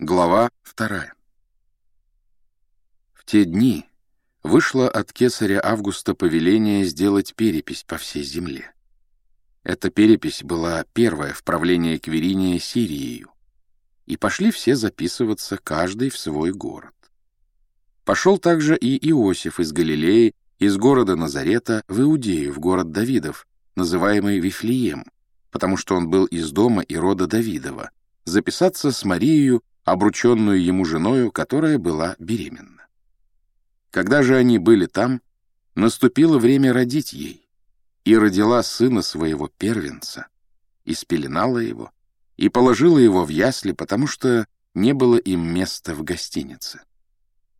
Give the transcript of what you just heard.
Глава вторая. В те дни вышло от кесаря Августа повеление сделать перепись по всей земле. Эта перепись была первая в правлении Квериния Сирией, и пошли все записываться, каждый в свой город. Пошел также и Иосиф из Галилеи, из города Назарета в Иудею, в город Давидов, называемый Вифлеем, потому что он был из дома и рода Давидова, записаться с Марией, обрученную ему женою, которая была беременна. Когда же они были там, наступило время родить ей, и родила сына своего первенца, и спеленала его, и положила его в ясли, потому что не было им места в гостинице.